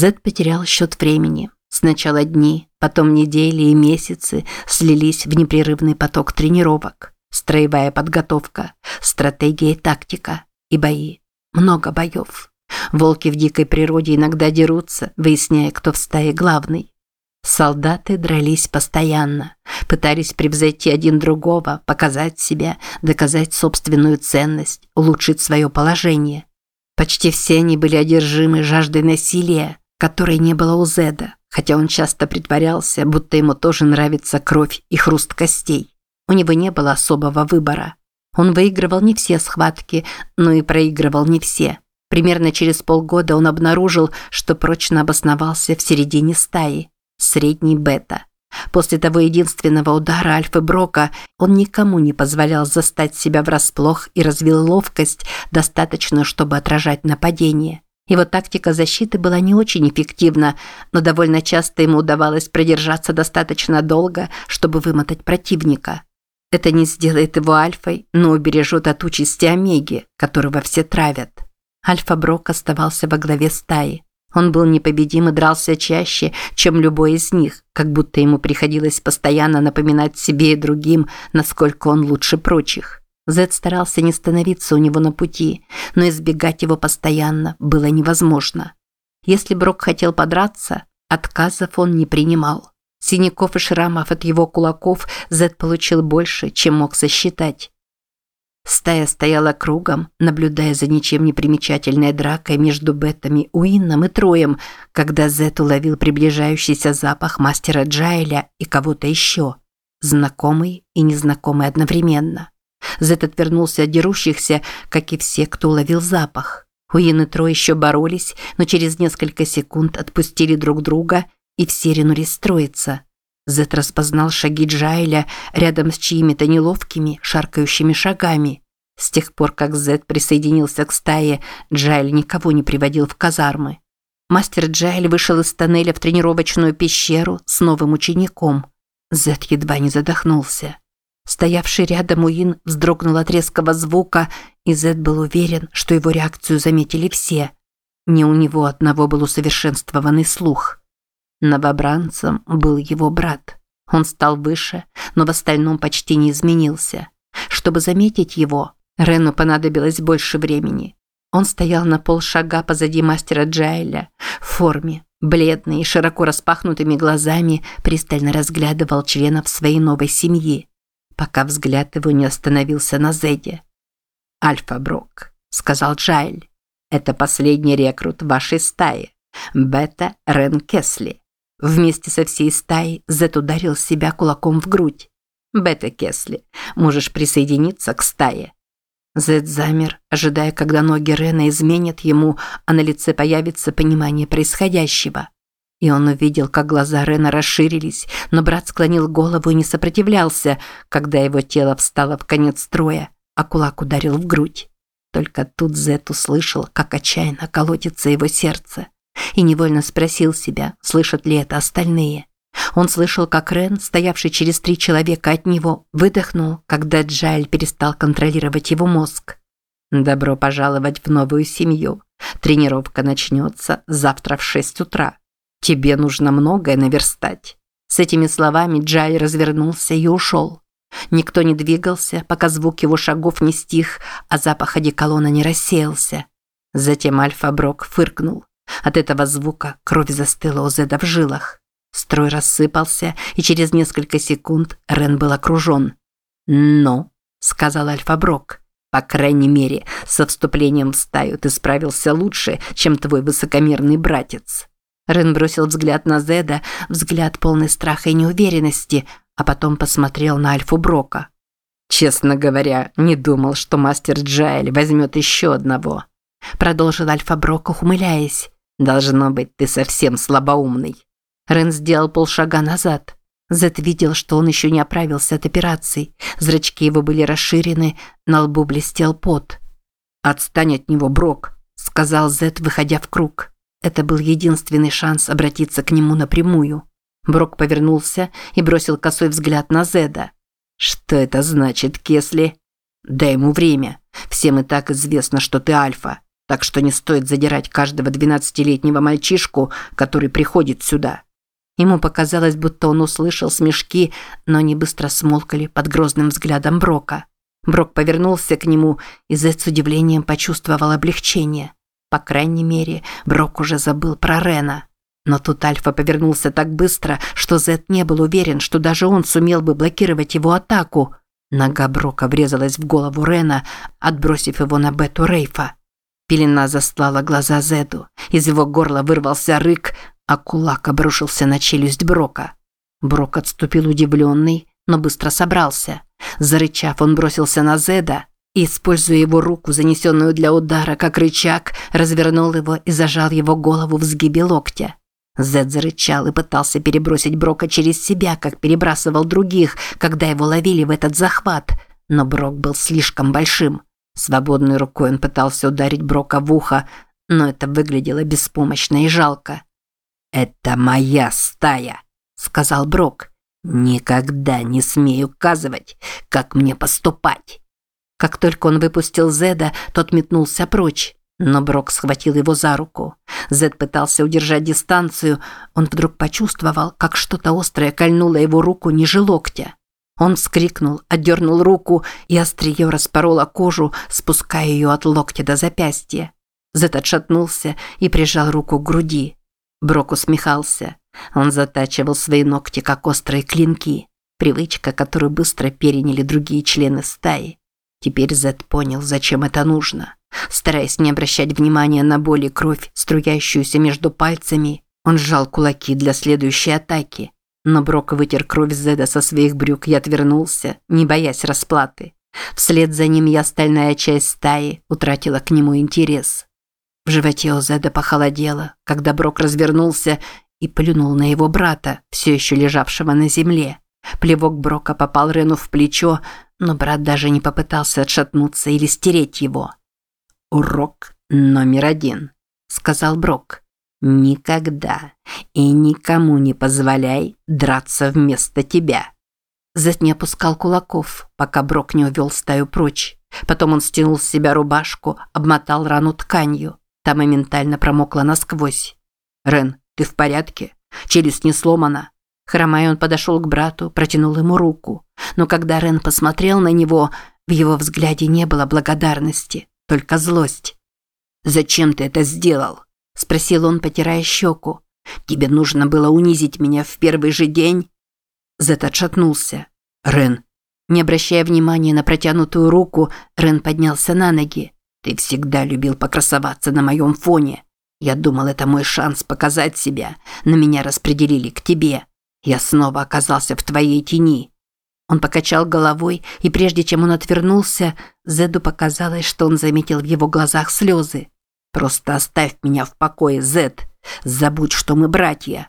Зед потерял счет времени. Сначала дни, потом недели и месяцы слились в непрерывный поток тренировок. Строевая подготовка, стратегия и тактика и бои. Много боев. Волки в дикой природе иногда дерутся, выясняя, кто в стае главный. Солдаты дрались постоянно, пытались превзойти один другого, показать себя, доказать собственную ценность, улучшить свое положение. Почти все они были одержимы жаждой насилия, которой не было у Зеда, хотя он часто притворялся, будто ему тоже нравится кровь и хруст костей. У него не было особого выбора. Он выигрывал не все схватки, но и проигрывал не все. Примерно через полгода он обнаружил, что прочно обосновался в середине стаи, средней бета. После того единственного удара Альфы Брока он никому не позволял застать себя врасплох и развил ловкость, достаточную, чтобы отражать нападение. Его тактика защиты была не очень эффективна, но довольно часто ему удавалось продержаться достаточно долго, чтобы вымотать противника. Это не сделает его альфой, но убережет от участи Омеги, которого все травят. Альфа Брок оставался во главе стаи. Он был непобедим и дрался чаще, чем любой из них, как будто ему приходилось постоянно напоминать себе и другим, насколько он лучше прочих. Зед старался не становиться у него на пути, но избегать его постоянно было невозможно. Если Брок хотел подраться, отказов он не принимал. Синяков и шрамов от его кулаков Зед получил больше, чем мог сосчитать. Стая стояла кругом, наблюдая за ничем не примечательной дракой между Бетами, Уинном и Троем, когда Зет уловил приближающийся запах мастера Джайля и кого-то еще. Знакомый и незнакомый одновременно. Зет отвернулся от дерущихся, как и все, кто уловил запах. Уин и Трой еще боролись, но через несколько секунд отпустили друг друга – и все ринулись строиться. Зет распознал шаги Джайля рядом с чьими-то неловкими, шаркающими шагами. С тех пор, как Зет присоединился к стае, Джайль никого не приводил в казармы. Мастер Джайль вышел из тоннеля в тренировочную пещеру с новым учеником. Зет едва не задохнулся. Стоявший рядом Уин вздрогнул от резкого звука, и Зет был уверен, что его реакцию заметили все. Не у него одного был усовершенствованный слух. Новобранцем был его брат. Он стал выше, но в остальном почти не изменился. Чтобы заметить его, Рену понадобилось больше времени. Он стоял на полшага позади мастера Джайля, в форме, бледный и широко распахнутыми глазами пристально разглядывал членов своей новой семьи, пока взгляд его не остановился на Зеде. «Альфа Брок», — сказал Джайль, — «это последний рекрут вашей стаи, Бета Рен Кесли. Вместе со всей стаей Зет ударил себя кулаком в грудь. «Бета Кесли, можешь присоединиться к стае». Зет замер, ожидая, когда ноги Рена изменят ему, а на лице появится понимание происходящего. И он увидел, как глаза Рена расширились, но брат склонил голову и не сопротивлялся, когда его тело встало в конец строя, а кулак ударил в грудь. Только тут Зет услышал, как отчаянно колотится его сердце и невольно спросил себя, слышат ли это остальные. Он слышал, как Рен, стоявший через три человека от него, выдохнул, когда Джайль перестал контролировать его мозг. «Добро пожаловать в новую семью. Тренировка начнется завтра в шесть утра. Тебе нужно многое наверстать». С этими словами Джайль развернулся и ушел. Никто не двигался, пока звук его шагов не стих, а запах одеколона не рассеялся. Затем Альфа-Брок фыркнул. От этого звука кровь застыла у Зеда в жилах. Строй рассыпался, и через несколько секунд Рен был окружен. «Но», — сказал Альфа-Брок, — «по крайней мере, со вступлением в стаю ты справился лучше, чем твой высокомерный братец». Рен бросил взгляд на Зеда, взгляд полный страха и неуверенности, а потом посмотрел на Альфу Брока. «Честно говоря, не думал, что мастер Джайль возьмет еще одного», продолжил Альфа Брок, ухмыляясь. Должно быть, ты совсем слабоумный. Рен сделал полшага назад. Зет видел, что он еще не оправился от операции. Зрачки его были расширены, на лбу блестел пот. «Отстань от него, Брок», – сказал Зет, выходя в круг. Это был единственный шанс обратиться к нему напрямую. Брок повернулся и бросил косой взгляд на Зеда. «Что это значит, Кесли?» «Дай ему время. Всем и так известно, что ты альфа. так что не стоит задирать каждого двенадцатилетнего мальчишку, который приходит сюда». Ему показалось, будто он услышал смешки, но они быстро смолкали под грозным взглядом Брока. Брок повернулся к нему, и Зет с удивлением почувствовал облегчение. По крайней мере, Брок уже забыл про Рена. Но тут Альфа повернулся так быстро, что Зет не был уверен, что даже он сумел бы блокировать его атаку. Нога Брока врезалась в голову Рена, отбросив его на Бету Рейфа. Пелена застлала глаза Зеду. Из его горла вырвался рык, а кулак обрушился на челюсть Брока. Брок отступил удивленный, но быстро собрался. Зарычав, он бросился на Зеда используя его руку, занесенную для удара, как рычаг, развернул его и зажал его голову в сгибе локтя. Зед зарычал и пытался перебросить Брока через себя, как перебрасывал других, когда его ловили в этот захват. Но Брок был слишком большим. Свободной рукой он пытался ударить Брока в ухо, но это выглядело беспомощно и жалко. «Это моя стая», – сказал Брок. «Никогда не смей указывать, как мне поступать». Как только он выпустил Зеда, тот метнулся прочь. Но Брок схватил его за руку. Зед пытался удержать дистанцию. Он вдруг почувствовал, как что-то острое кольнуло его руку ниже локтя. Он вскрикнул, отдернул руку, и острие распороло кожу, спуская ее от локтя до запястья. Зед отшатнулся и прижал руку к груди. Брок усмехался. Он затачивал свои ногти, как острые клинки. Привычка, которую быстро переняли другие члены стаи. Теперь Зед понял, зачем это нужно. Стараясь не обращать внимания на боль и кровь, струящуюся между пальцами, он сжал кулаки для следующей атаки. Но Брок вытер кровь Зеда со своих брюк и отвернулся, не боясь расплаты. Вслед за ним и остальная часть стаи утратила к нему интерес. В животе у Зеда похолодело, когда Брок развернулся и плюнул на его брата, все еще лежавшего на земле. Плевок Брока попал Рену в плечо, но брат даже не попытался отшатнуться или стереть его. «Урок номер один», – сказал Брок. «Никогда и никому не позволяй драться вместо тебя». Зет не опускал кулаков, пока Брок не увел стаю прочь. Потом он стянул с себя рубашку, обмотал рану тканью. Та моментально промокла насквозь. «Рен, ты в порядке? Челюсть не сломана?» Хромая, он подошел к брату, протянул ему руку. Но когда Рен посмотрел на него, в его взгляде не было благодарности, только злость. «Зачем ты это сделал?» – спросил он, потирая щеку. «Тебе нужно было унизить меня в первый же день?» Зет отшатнулся. «Рен». Не обращая внимания на протянутую руку, Рен поднялся на ноги. «Ты всегда любил покрасоваться на моем фоне. Я думал, это мой шанс показать себя, но меня распределили к тебе. Я снова оказался в твоей тени. Он покачал головой, и прежде чем он отвернулся, Зеду показалось, что он заметил в его глазах слезы. «Просто оставь меня в покое, Зед. Забудь, что мы братья».